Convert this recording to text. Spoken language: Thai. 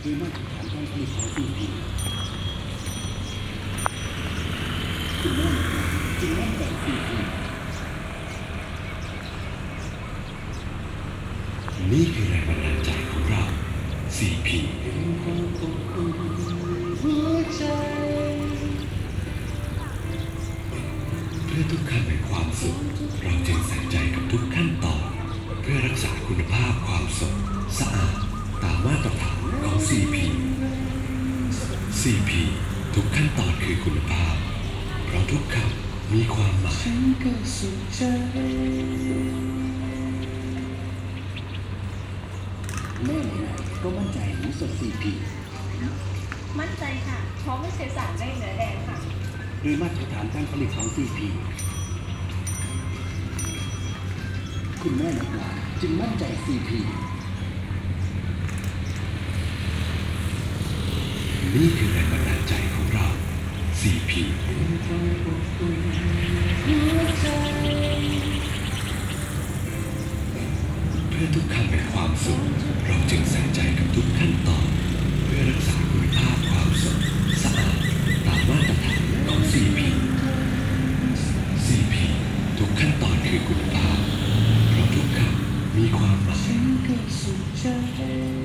คือมาตรฐานการผลิตของซีพีคุณแม่จึงมั่นใจซีพีนี่คือแรงบันดาลใจของเรา CP เป็นความอบอุ่นหัวใจเพื่อทุกคำแห่งความสุขเรา คุณภาพความสดสะอาดตามมาตรฐานของ CP CP ทุกขั้นตอนคือคุณภาพ เพราะทุกคำมีความหมายฉันก็สุขใจแม่ไหนๆก็มั่นใจหมูสดซีพีมั่นใจค่ะเพราะไม่สื่อสารไม่เหนือแดงค่ะ ด้วยมาตรฐานการผลิตของซีพีคุณแม่นักหลาน จึงมั่นใจ CP นี่คือแรงบันดาลใจของเรา CP เพื่อทุกคำเป็นความสุข Joe.